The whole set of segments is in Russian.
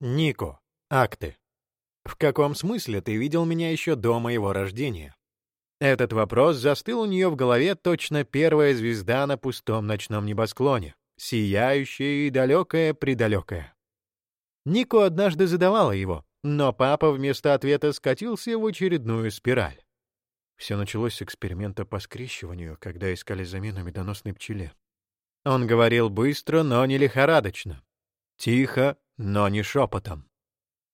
Нико. Акты. В каком смысле ты видел меня еще до моего рождения? Этот вопрос застыл у нее в голове точно первая звезда на пустом ночном небосклоне, сияющая и далекая-предалекая. Нико однажды задавала его, но папа вместо ответа скатился в очередную спираль. Все началось с эксперимента по скрещиванию, когда искали замену медоносной пчеле. Он говорил быстро, но не лихорадочно. Тихо, но не шепотом.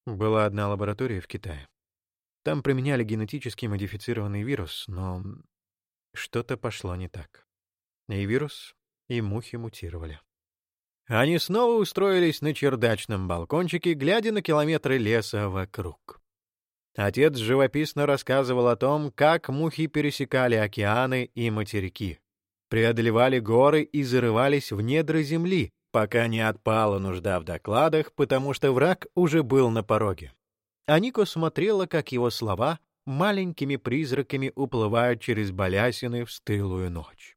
Была одна лаборатория в Китае. Там применяли генетически модифицированный вирус, но что-то пошло не так. И вирус, и мухи мутировали. Они снова устроились на чердачном балкончике, глядя на километры леса вокруг. Отец живописно рассказывал о том, как мухи пересекали океаны и материки, преодолевали горы и зарывались в недра земли, пока не отпала нужда в докладах, потому что враг уже был на пороге. Анико смотрела, как его слова маленькими призраками уплывают через балясины в стылую ночь.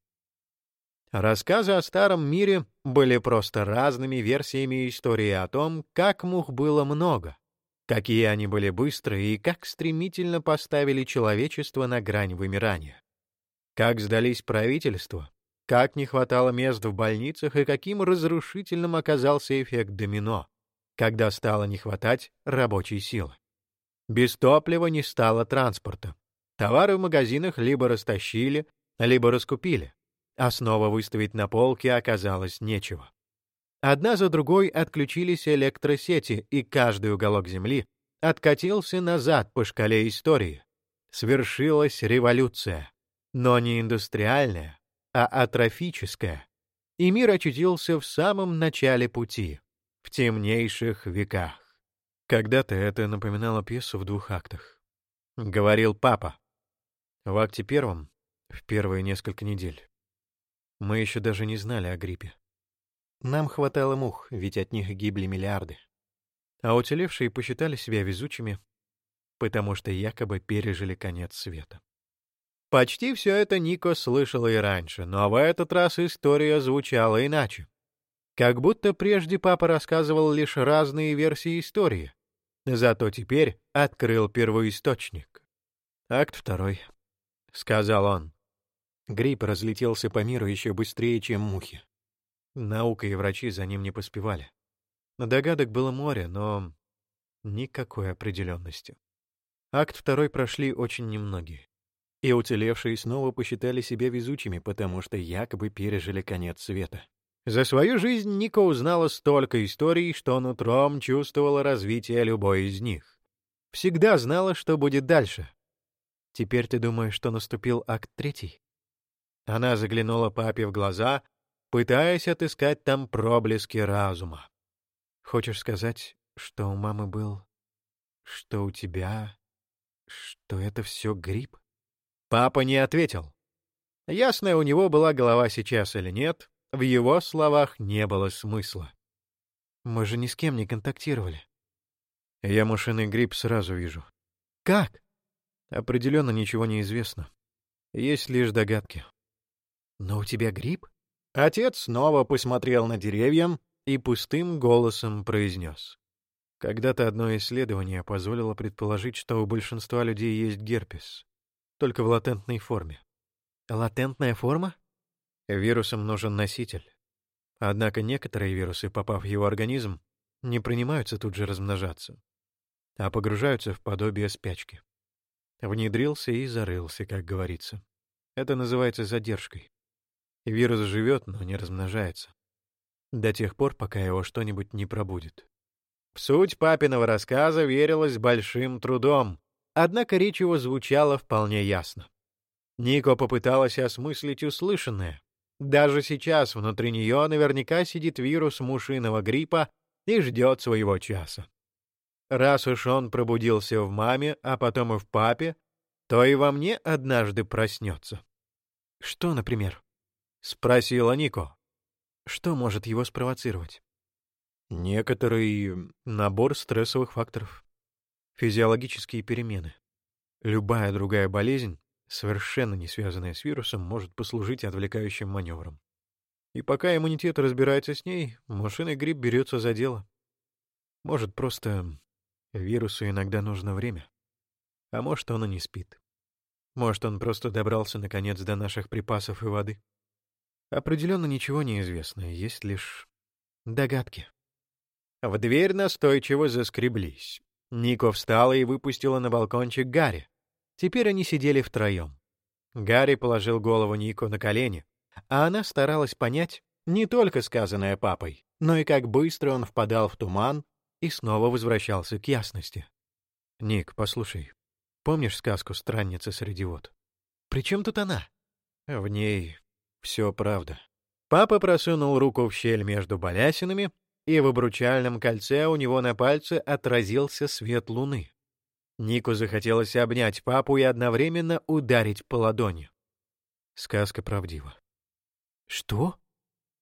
Рассказы о старом мире были просто разными версиями истории о том, как мух было много, какие они были быстрые и как стремительно поставили человечество на грань вымирания. Как сдались правительства, как не хватало мест в больницах и каким разрушительным оказался эффект домино, когда стало не хватать рабочей силы. Без топлива не стало транспорта. Товары в магазинах либо растащили, либо раскупили, а снова выставить на полке оказалось нечего. Одна за другой отключились электросети, и каждый уголок Земли откатился назад по шкале истории. Свершилась революция, но не индустриальная, а атрофическая, и мир очутился в самом начале пути, в темнейших веках. Когда-то это напоминало пьесу в двух актах. Говорил папа. В акте первом, в первые несколько недель, мы еще даже не знали о гриппе. Нам хватало мух, ведь от них гибли миллиарды. А уцелевшие посчитали себя везучими, потому что якобы пережили конец света. Почти все это Нико слышала и раньше, но в этот раз история звучала иначе. Как будто прежде папа рассказывал лишь разные версии истории, зато теперь открыл первоисточник. «Акт второй», — сказал он. Грипп разлетелся по миру еще быстрее, чем мухи. Наука и врачи за ним не поспевали. Догадок было море, но никакой определенности. Акт второй прошли очень немногие. И уцелевшие снова посчитали себя везучими, потому что якобы пережили конец света. За свою жизнь Ника узнала столько историй, что нутром чувствовала развитие любой из них. Всегда знала, что будет дальше. Теперь ты думаешь, что наступил акт третий? Она заглянула папе в глаза, пытаясь отыскать там проблески разума. Хочешь сказать, что у мамы был... что у тебя... что это все грипп? Папа не ответил. Ясная у него была голова сейчас или нет, в его словах не было смысла. Мы же ни с кем не контактировали. Я мышиный грипп сразу вижу. Как? Определенно ничего не известно. Есть лишь догадки. Но у тебя грипп? Отец снова посмотрел на деревья и пустым голосом произнес. Когда-то одно исследование позволило предположить, что у большинства людей есть герпес, только в латентной форме. Латентная форма? Вирусам нужен носитель. Однако некоторые вирусы, попав в его организм, не принимаются тут же размножаться, а погружаются в подобие спячки. Внедрился и зарылся, как говорится. Это называется задержкой. Вирус живет, но не размножается. До тех пор, пока его что-нибудь не пробудет. В суть папиного рассказа верилось большим трудом, однако речь его звучала вполне ясно. Нико попыталась осмыслить услышанное. Даже сейчас внутри нее наверняка сидит вирус мушиного гриппа и ждет своего часа. Раз уж он пробудился в маме, а потом и в папе, то и во мне однажды проснется. Что, например? — спросила Нико. «Что может его спровоцировать?» «Некоторый набор стрессовых факторов. Физиологические перемены. Любая другая болезнь, совершенно не связанная с вирусом, может послужить отвлекающим маневром. И пока иммунитет разбирается с ней, машинный грипп берется за дело. Может, просто вирусу иногда нужно время. А может, он и не спит. Может, он просто добрался, наконец, до наших припасов и воды. Определенно ничего не известно, есть лишь догадки. В дверь настойчиво заскреблись. Нико встала и выпустила на балкончик Гарри. Теперь они сидели втроем. Гарри положил голову Нико на колени, а она старалась понять не только сказанное папой, но и как быстро он впадал в туман и снова возвращался к ясности. «Ник, послушай, помнишь сказку «Странница среди вод»?» «При чем тут она?» «В ней все правда». Папа просунул руку в щель между балясинами и в обручальном кольце у него на пальце отразился свет луны. Нику захотелось обнять папу и одновременно ударить по ладони. Сказка правдива. «Что?»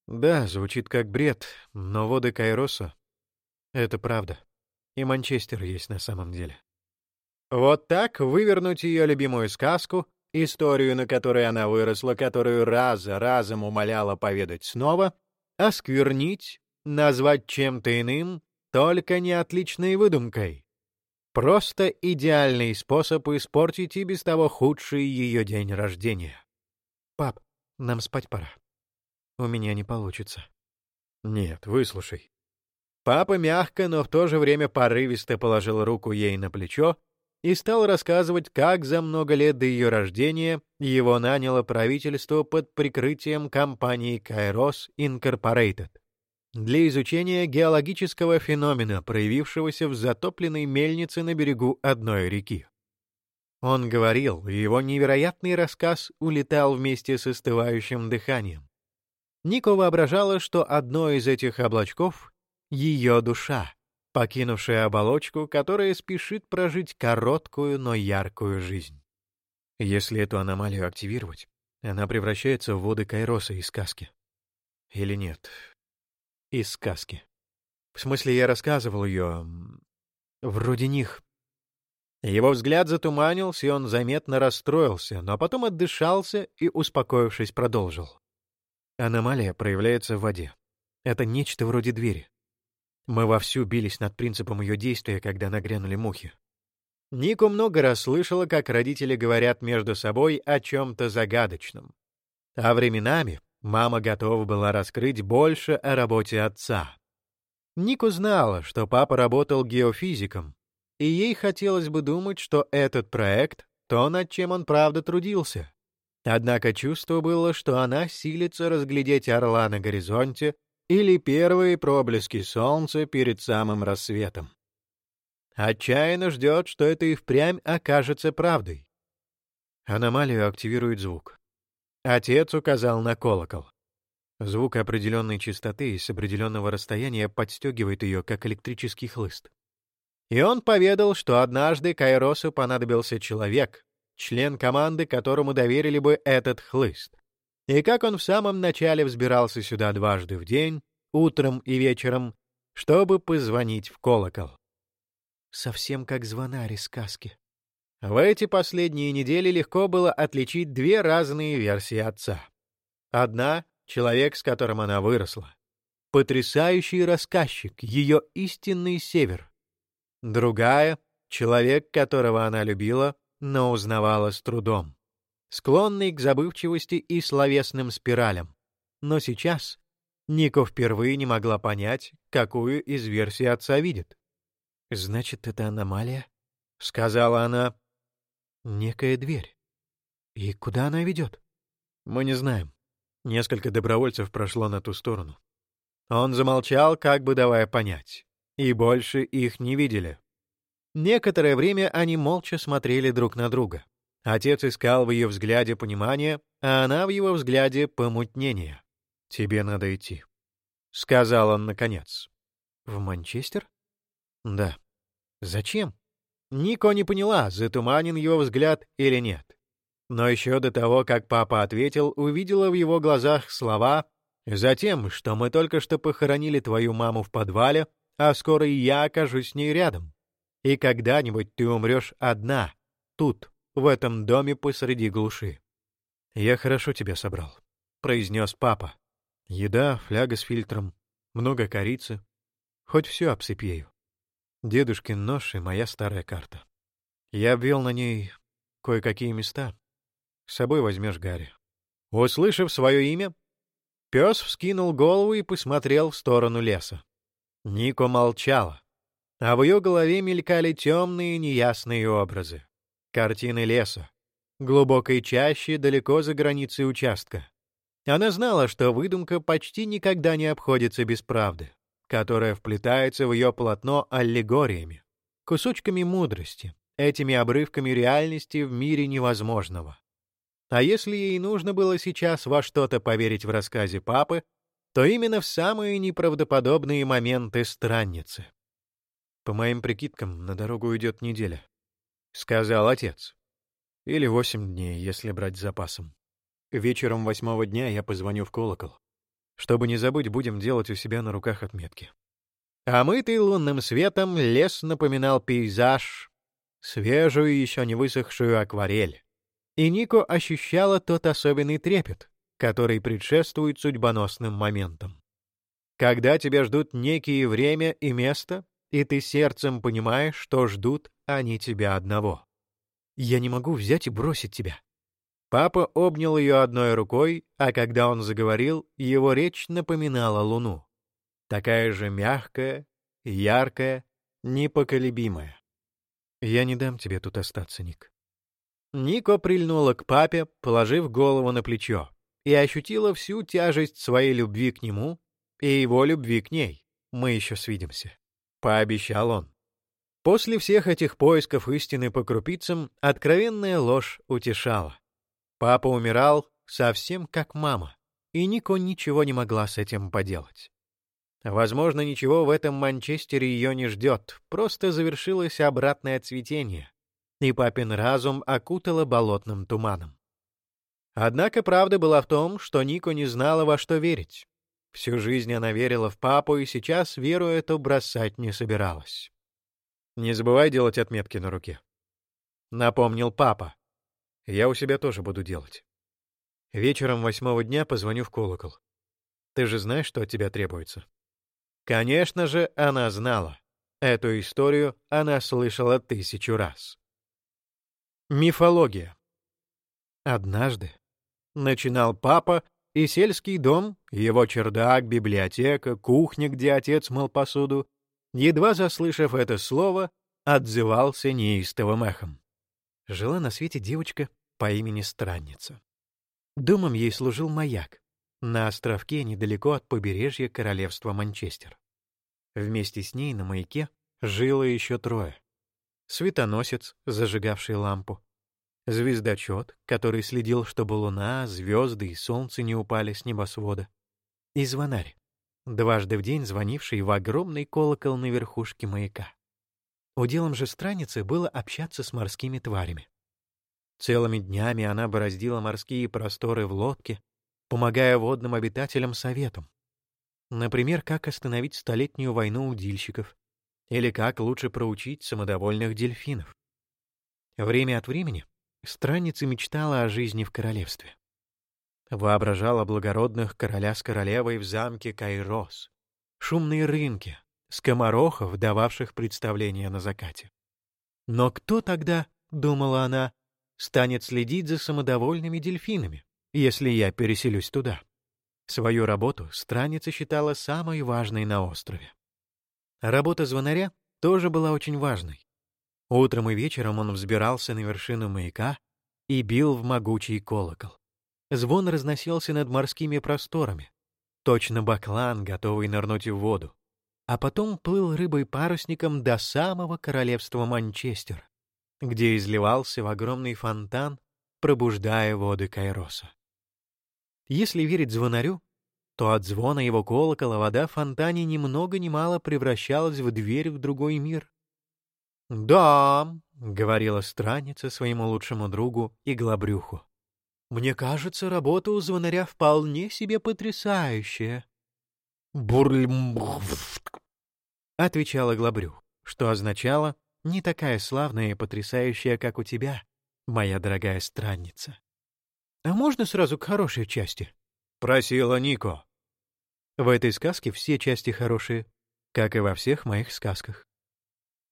«Да, звучит как бред, но воды Кайроса — это правда. И Манчестер есть на самом деле». Вот так вывернуть ее любимую сказку, историю, на которой она выросла, которую раз за разом умоляла поведать снова, осквернить назвать чем-то иным, только не отличной выдумкой. Просто идеальный способ испортить и без того худший ее день рождения. «Пап, нам спать пора. У меня не получится». «Нет, выслушай». Папа мягко, но в то же время порывисто положил руку ей на плечо и стал рассказывать, как за много лет до ее рождения его наняло правительство под прикрытием компании Kairos Incorporated для изучения геологического феномена, проявившегося в затопленной мельнице на берегу одной реки. Он говорил, и его невероятный рассказ улетал вместе с остывающим дыханием. Нико воображала, что одно из этих облачков — ее душа, покинувшая оболочку, которая спешит прожить короткую, но яркую жизнь. Если эту аномалию активировать, она превращается в воды Кайроса из сказки. Или нет, из сказки. В смысле, я рассказывал ее... Вроде них. Его взгляд затуманился, и он заметно расстроился, но потом отдышался и, успокоившись, продолжил. Аномалия проявляется в воде. Это нечто вроде двери. Мы вовсю бились над принципом ее действия, когда нагрянули мухи. Нику много раз слышала, как родители говорят между собой о чем-то загадочном. А временами Мама готова была раскрыть больше о работе отца. Нику знала, что папа работал геофизиком, и ей хотелось бы думать, что этот проект — то, над чем он правда трудился. Однако чувство было, что она силится разглядеть орла на горизонте или первые проблески солнца перед самым рассветом. Отчаянно ждет, что это и впрямь окажется правдой. Аномалию активирует звук. Отец указал на колокол. Звук определенной частоты и с определенного расстояния подстегивает ее, как электрический хлыст. И он поведал, что однажды Кайросу понадобился человек, член команды, которому доверили бы этот хлыст. И как он в самом начале взбирался сюда дважды в день, утром и вечером, чтобы позвонить в колокол. Совсем как звонарь из сказки. В эти последние недели легко было отличить две разные версии отца. Одна — человек, с которым она выросла. Потрясающий рассказчик, ее истинный север. Другая — человек, которого она любила, но узнавала с трудом. Склонный к забывчивости и словесным спиралям. Но сейчас Нико впервые не могла понять, какую из версий отца видит. «Значит, это аномалия?» — сказала она, некая дверь. И куда она ведет? Мы не знаем. Несколько добровольцев прошло на ту сторону. Он замолчал, как бы давая понять. И больше их не видели. Некоторое время они молча смотрели друг на друга. Отец искал в ее взгляде понимания, а она в его взгляде помутнение. «Тебе надо идти», — сказал он наконец. «В Манчестер?» «Да». «Зачем?» Нико не поняла, затуманен его взгляд или нет. Но еще до того, как папа ответил, увидела в его глазах слова «Затем, что мы только что похоронили твою маму в подвале, а скоро и я окажусь с ней рядом. И когда-нибудь ты умрешь одна, тут, в этом доме посреди глуши». «Я хорошо тебя собрал», — произнес папа. «Еда, фляга с фильтром, много корицы. Хоть все обсыпею. Дедушкин нож и моя старая карта. Я обвел на ней кое-какие места. С собой возьмешь Гарри. Услышав свое имя, пес вскинул голову и посмотрел в сторону леса. Нико молчала, а в ее голове мелькали темные неясные образы. Картины леса, глубокой чаще, далеко за границей участка. Она знала, что выдумка почти никогда не обходится без правды, которая вплетается в ее полотно аллегориями, кусочками мудрости, этими обрывками реальности в мире невозможного. А если ей нужно было сейчас во что-то поверить в рассказе папы, то именно в самые неправдоподобные моменты странницы. «По моим прикидкам, на дорогу уйдет неделя», — сказал отец. «Или восемь дней, если брать с запасом. Вечером восьмого дня я позвоню в колокол. Чтобы не забыть, будем делать у себя на руках отметки». Омытый лунным светом, лес напоминал пейзаж, свежую, еще не высохшую акварель. И Нико ощущала тот особенный трепет, который предшествует судьбоносным моментам. Когда тебя ждут некие время и место, и ты сердцем понимаешь, что ждут они тебя одного. «Я не могу взять и бросить тебя». Папа обнял ее одной рукой, а когда он заговорил, его речь напоминала луну. Такая же мягкая, яркая, непоколебимая. «Я не дам тебе тут остаться, Ник». Нико прильнула к папе, положив голову на плечо, и ощутила всю тяжесть своей любви к нему и его любви к ней. «Мы еще свидимся», — пообещал он. После всех этих поисков истины по крупицам откровенная ложь утешала. Папа умирал совсем как мама, и Нико ничего не могла с этим поделать. Возможно, ничего в этом Манчестере ее не ждет, просто завершилось обратное цветение, и папин разум окутало болотным туманом. Однако правда была в том, что Нико не знала, во что верить. Всю жизнь она верила в папу, и сейчас веру эту бросать не собиралась. «Не забывай делать отметки на руке», — напомнил папа. «Я у себя тоже буду делать. Вечером восьмого дня позвоню в колокол. Ты же знаешь, что от тебя требуется?» Конечно же, она знала. Эту историю она слышала тысячу раз. Мифология. Однажды начинал папа, и сельский дом, его чердак, библиотека, кухня, где отец мыл посуду, едва заслышав это слово, отзывался неистовым эхом. Жила на свете девочка по имени Странница. Домом ей служил маяк на островке недалеко от побережья королевства Манчестер. Вместе с ней на маяке жило еще трое. Светоносец, зажигавший лампу, звездочет, который следил, чтобы луна, звезды и солнце не упали с небосвода, и звонарь, дважды в день звонивший в огромный колокол на верхушке маяка. Уделом же страницы было общаться с морскими тварями. Целыми днями она бороздила морские просторы в лодке, помогая водным обитателям советом. Например, как остановить столетнюю войну удильщиков или как лучше проучить самодовольных дельфинов. Время от времени странница мечтала о жизни в королевстве. Воображала благородных короля с королевой в замке Кайрос, шумные рынки, скоморохов, дававших представления на закате. Но кто тогда, думала она, станет следить за самодовольными дельфинами? если я переселюсь туда. Свою работу страница считала самой важной на острове. Работа звонаря тоже была очень важной. Утром и вечером он взбирался на вершину маяка и бил в могучий колокол. Звон разносился над морскими просторами, точно баклан, готовый нырнуть в воду, а потом плыл рыбой-парусником до самого королевства Манчестер, где изливался в огромный фонтан, пробуждая воды Кайроса. Если верить звонарю, то от звона его колокола вода в фонтане ни много ни мало превращалась в дверь в другой мир. «Да», — говорила странница своему лучшему другу и глобрюху, «мне кажется, работа у звонаря вполне себе потрясающая». «Бурльмбурф», — отвечала глобрюх, что означало «не такая славная и потрясающая, как у тебя, моя дорогая странница». «А можно сразу к хорошей части?» — просила Нико. В этой сказке все части хорошие, как и во всех моих сказках.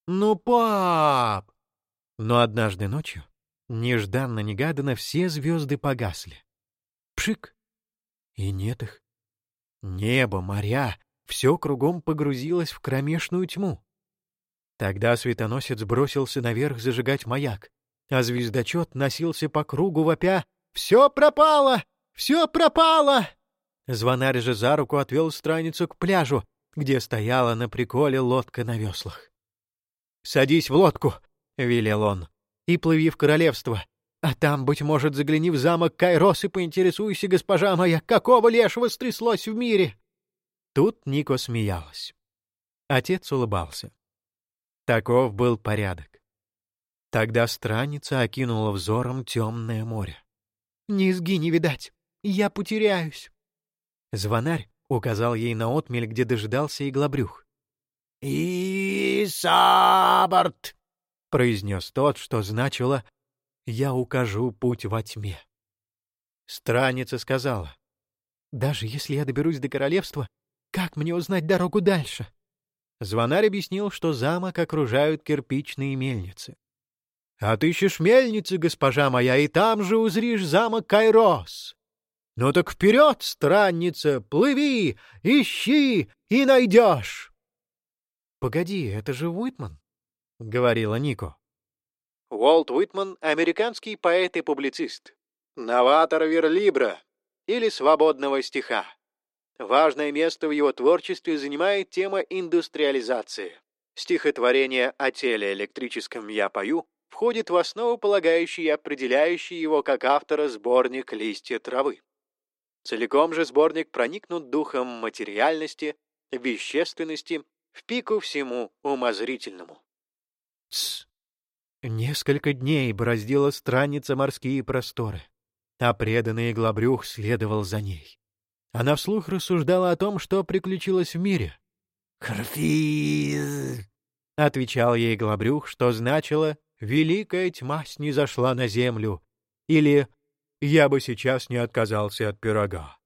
«Ну, пап!» Но однажды ночью, нежданно-негаданно, все звезды погасли. Пшик! И нет их. Небо, моря, все кругом погрузилось в кромешную тьму. Тогда светоносец бросился наверх зажигать маяк, а звездочет носился по кругу вопя «Все пропало! Все пропало!» Звонарь же за руку отвел страницу к пляжу, где стояла на приколе лодка на веслах. «Садись в лодку», — велел он, — «и плыви в королевство. А там, быть может, загляни в замок Кайрос и поинтересуйся, госпожа моя, какого лешего стряслось в мире». Тут Нико смеялась. Отец улыбался. Таков был порядок. Тогда странница окинула взором темное море. «Низги не видать, я потеряюсь». Звонарь указал ей на отмель, где дожидался иглобрюх. «И сабарт!» — произнес тот, что значило «Я укажу путь во тьме». Странница сказала, «Даже если я доберусь до королевства, как мне узнать дорогу дальше?» Звонарь объяснил, что замок окружают кирпичные мельницы. «Отыщешь мельницы, госпожа моя, и там же узришь замок Кайрос. Ну так вперед, странница, плыви, ищи и найдешь!» «Погоди, это же Уитман», — говорила Нико. Уолт Уитман — американский поэт и публицист, новатор верлибра или свободного стиха. Важное место в его творчестве занимает тема индустриализации. Стихотворение «О теле электрическом я пою» входит в основополагающий и определяющий его как автора сборник «Листья травы». Целиком же сборник проникнут духом материальности, вещественности, в пику всему умозрительному. Тсс. Несколько дней бороздила странница морские просторы, а преданный Глобрюх следовал за ней. Она вслух рассуждала о том, что приключилось в мире. «Харфиз!» — отвечал ей Глобрюх, что значило «Великая тьма снизошла на землю» или «Я бы сейчас не отказался от пирога».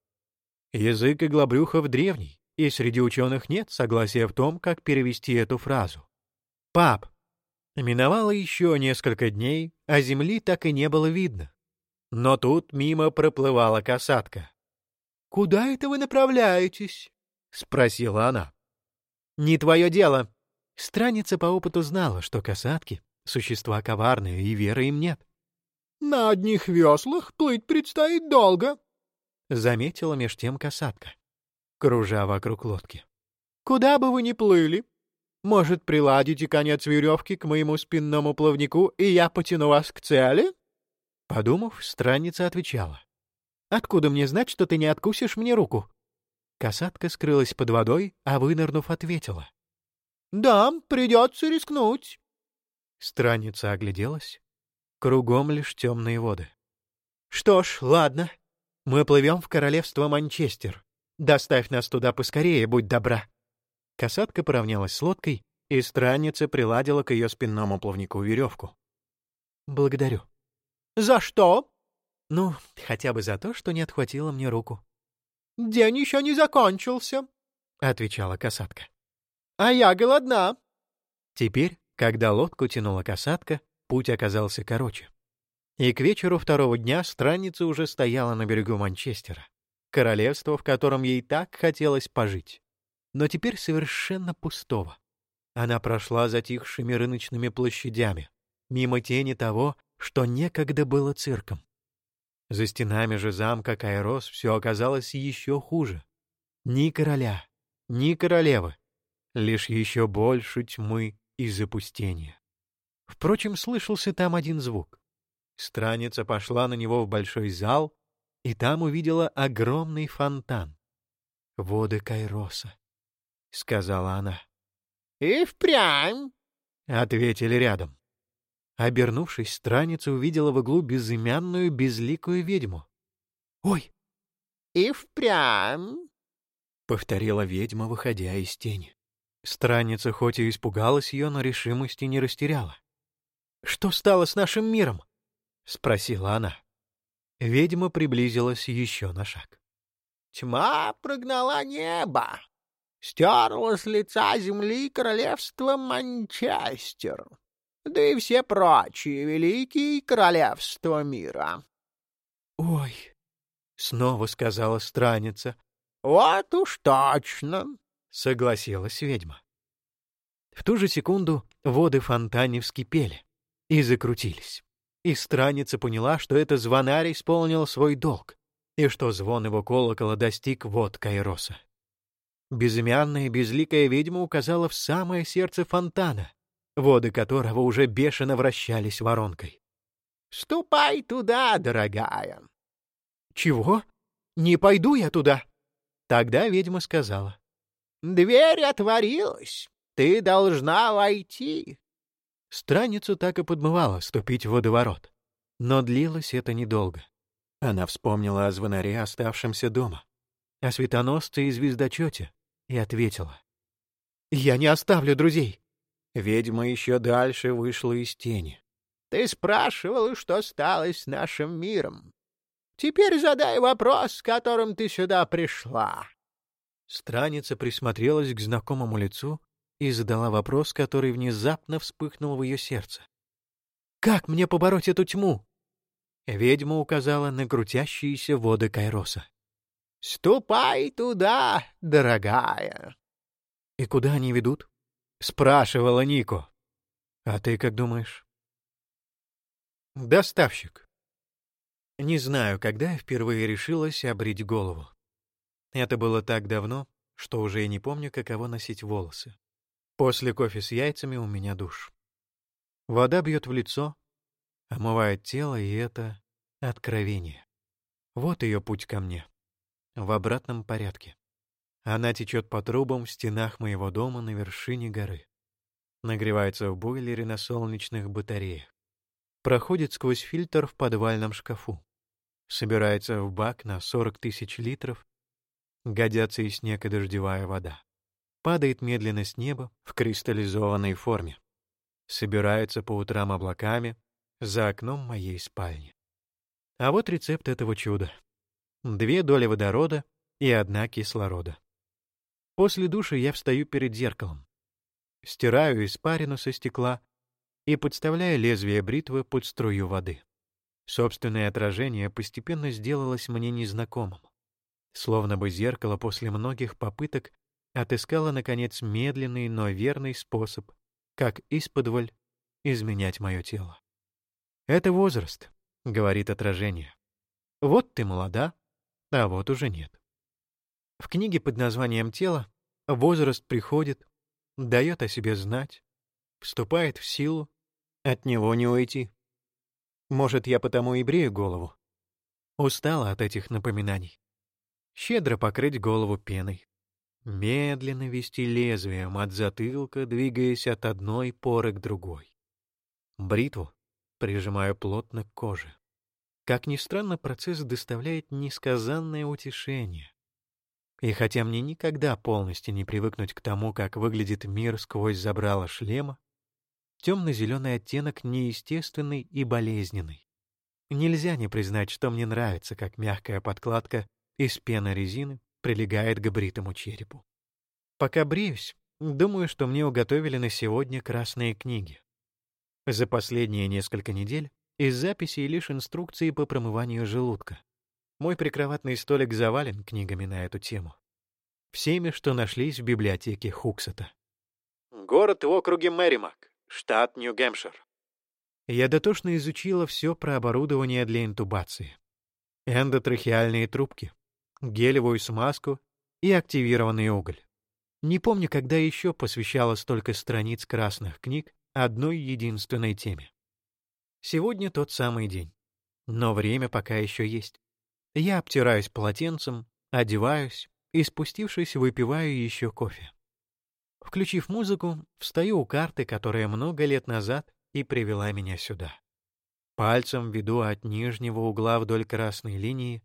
Язык Иглобрюхов древний, и среди ученых нет согласия в том, как перевести эту фразу. «Пап!» Миновало еще несколько дней, а земли так и не было видно. Но тут мимо проплывала касатка. «Куда это вы направляетесь?» — спросила она. «Не твое дело». Страница по опыту знала, что касатки — существа коварные, и веры им нет. «На одних веслах плыть предстоит долго», — заметила меж тем касатка, кружа вокруг лодки. «Куда бы вы ни плыли, может, приладите конец веревки к моему спинному плавнику, и я потяну вас к цели?» Подумав, странница отвечала. Откуда мне знать, что ты не откусишь мне руку?» Касатка скрылась под водой, а вынырнув, ответила. «Да, придется рискнуть». Странница огляделась. Кругом лишь темные воды. «Что ж, ладно. Мы плывем в королевство Манчестер. Доставь нас туда поскорее, будь добра». Касатка поравнялась с лодкой, и странница приладила к ее спинному плавнику веревку. «Благодарю». «За что?» Ну, хотя бы за то, что не отхватила мне руку. «День еще не закончился», — отвечала касатка. «А я голодна». Теперь, когда лодку тянула касатка, путь оказался короче. И к вечеру второго дня странница уже стояла на берегу Манчестера, королевство, в котором ей так хотелось пожить, но теперь совершенно пустого. Она прошла затихшими рыночными площадями, мимо тени того, что некогда было цирком. За стенами же замка Кайрос все оказалось еще хуже. Ни короля, ни королевы, лишь еще больше тьмы и запустения. Впрочем, слышался там один звук. Страница пошла на него в большой зал, и там увидела огромный фонтан. «Воды Кайроса», — сказала она. «И впрямь», — ответили рядом. Обернувшись, страница увидела в углу безымянную безликую ведьму. «Ой!» «И впрямь!» — повторила ведьма, выходя из тени. Странница хоть и испугалась ее, но решимости не растеряла. «Что стало с нашим миром?» — спросила она. Ведьма приблизилась еще на шаг. «Тьма прогнала небо», Стерла с лица земли королевство Манчестер, да и все прочие великие королевства мира. — Ой, — снова сказала страница. — Вот уж точно, — согласилась ведьма. В ту же секунду воды фонтане вскипели и закрутились. И страница поняла, что это звонарь исполнил свой долг, и что звон его колокола достиг вод Кайроса. Безымянная безликая ведьма указала в самое сердце фонтана, воды которого уже бешено вращались воронкой. «Ступай туда, дорогая!» «Чего? Не пойду я туда!» Тогда ведьма сказала. «Дверь отворилась. Ты должна войти». Страницу так и подмывала ступить в водоворот. Но длилось это недолго. Она вспомнила о звонаре, оставшемся дома, о светоносце и звездочете, и ответила. «Я не оставлю друзей». Ведьма еще дальше вышла из тени. «Ты спрашивала, что стало с нашим миром. Теперь задай вопрос, с которым ты сюда пришла». Страница присмотрелась к знакомому лицу и задала вопрос, который внезапно вспыхнул в ее сердце. «Как мне побороть эту тьму?» Ведьма указала на крутящиеся воды Кайроса. «Ступай туда, дорогая!» «И куда они ведут?» — спрашивала Нико. «А ты как думаешь?» «Доставщик». Не знаю, когда я впервые решилась обрить голову. Это было так давно, что уже и не помню, каково носить волосы. После кофе с яйцами у меня душ. Вода бьет в лицо, омывает тело, и это откровение. Вот ее путь ко мне. В обратном порядке. Она течет по трубам в стенах моего дома на вершине горы. Нагревается в бойлере на солнечных батареях. Проходит сквозь фильтр в подвальном шкафу. Собирается в бак на 40 тысяч литров. Годятся и снег, и дождевая вода падает медленно с неба в кристаллизованной форме. Собирается по утрам облаками за окном моей спальни. А вот рецепт этого чуда. Две доли водорода и одна кислорода. После душа я встаю перед зеркалом. Стираю испарину со стекла и подставляю лезвие бритвы под струю воды. Собственное отражение постепенно сделалось мне незнакомым. Словно бы зеркало после многих попыток отыскала, наконец, медленный, но верный способ, как исподволь изменять мое тело. «Это возраст», — говорит отражение. «Вот ты молода, а вот уже нет». В книге под названием «Тело» возраст приходит, дает о себе знать, вступает в силу, от него не уйти. Может, я потому и брею голову. Устала от этих напоминаний. Щедро покрыть голову пеной медленно вести лезвием от затылка, двигаясь от одной поры к другой. Бритву прижимаю плотно к коже. Как ни странно, процесс доставляет несказанное утешение. И хотя мне никогда полностью не привыкнуть к тому, как выглядит мир сквозь забрало шлема, темно-зеленый оттенок неестественный и болезненный. Нельзя не признать, что мне нравится, как мягкая подкладка из пены резины прилегает к бритому черепу. Пока бреюсь, думаю, что мне уготовили на сегодня красные книги. За последние несколько недель из записей лишь инструкции по промыванию желудка. Мой прикроватный столик завален книгами на эту тему. Всеми, что нашлись в библиотеке Хуксета. Город в округе Мэримак, штат Нью-Гэмпшир. Я дотошно изучила все про оборудование для интубации. Эндотрахеальные трубки, гелевую смазку и активированный уголь. Не помню, когда еще посвящала столько страниц красных книг одной единственной теме. Сегодня тот самый день. Но время пока еще есть. Я обтираюсь полотенцем, одеваюсь и, спустившись, выпиваю еще кофе. Включив музыку, встаю у карты, которая много лет назад и привела меня сюда. Пальцем веду от нижнего угла вдоль красной линии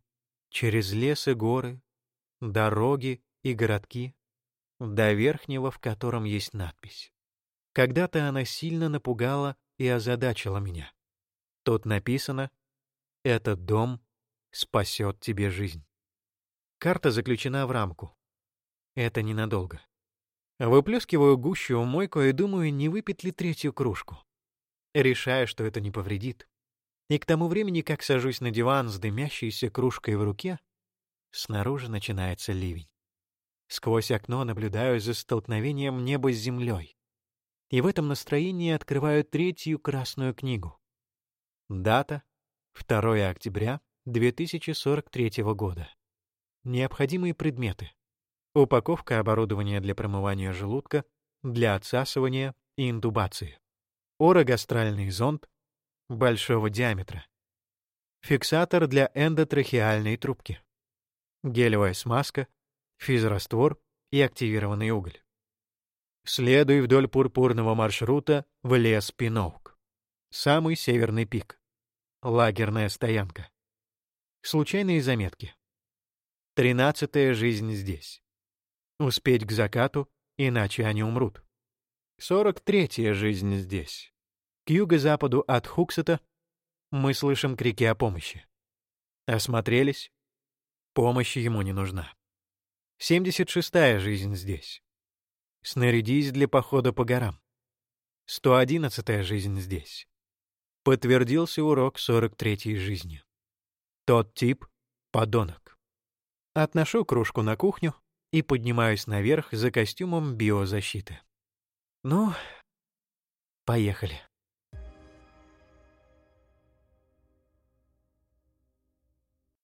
через лес и горы, дороги и городки, до верхнего, в котором есть надпись. Когда-то она сильно напугала и озадачила меня. Тут написано «Этот дом спасет тебе жизнь». Карта заключена в рамку. Это ненадолго. Выплескиваю гущу в мойку и думаю, не выпить ли третью кружку. Решаю, что это не повредит. И к тому времени, как сажусь на диван с дымящейся кружкой в руке, снаружи начинается ливень. Сквозь окно наблюдаю за столкновением неба с землей. И в этом настроении открываю третью красную книгу. Дата — 2 октября 2043 года. Необходимые предметы. Упаковка оборудования для промывания желудка, для отсасывания и интубации. Орогастральный зонд большого диаметра. Фиксатор для эндотрахеальной трубки. Гелевая смазка, физраствор и активированный уголь. Следуй вдоль пурпурного маршрута в лес Пиноук. Самый северный пик. Лагерная стоянка. Случайные заметки. Тринадцатая жизнь здесь. Успеть к закату, иначе они умрут. Сорок третья жизнь здесь. К юго-западу от Хуксета мы слышим крики о помощи. Осмотрелись. Помощь ему не нужна. Семьдесят шестая жизнь здесь. Снарядись для похода по горам. Сто одиннадцатая жизнь здесь. Подтвердился урок сорок третьей жизни. Тот тип — подонок. Отношу кружку на кухню и поднимаюсь наверх за костюмом биозащиты. Ну, поехали.